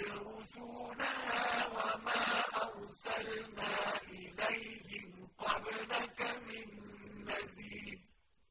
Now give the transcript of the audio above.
يَدْرُسُونَهَا وَمَا أَرْسَلْنَا